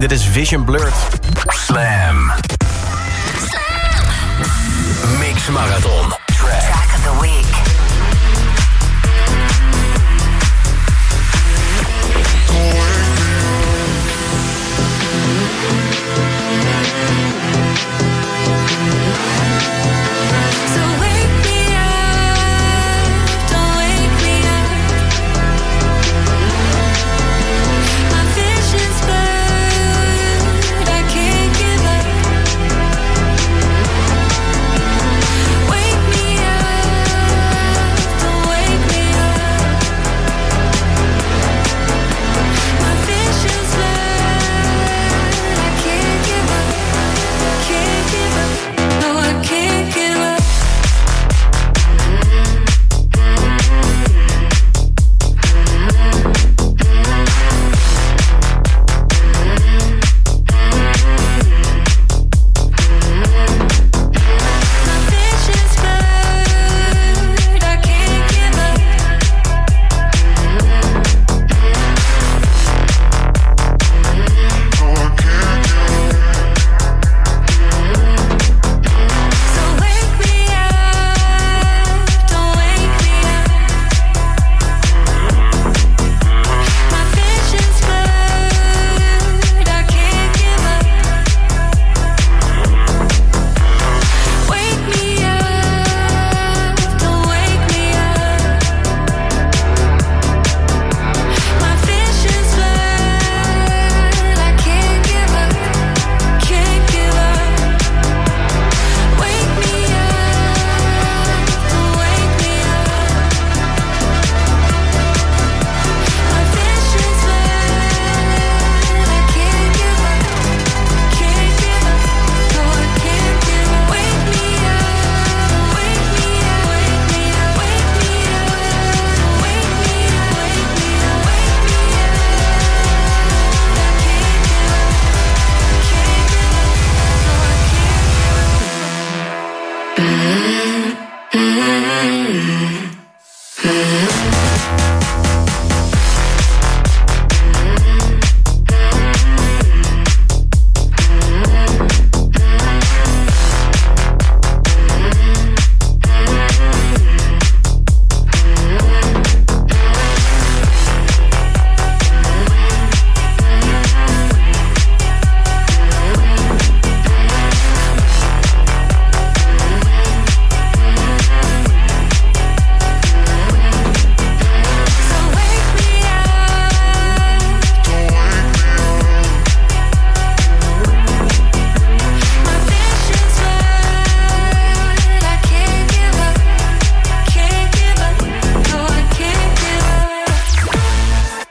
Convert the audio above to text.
Dit is Vision Blurred. Slam. Mix Marathon. Bye.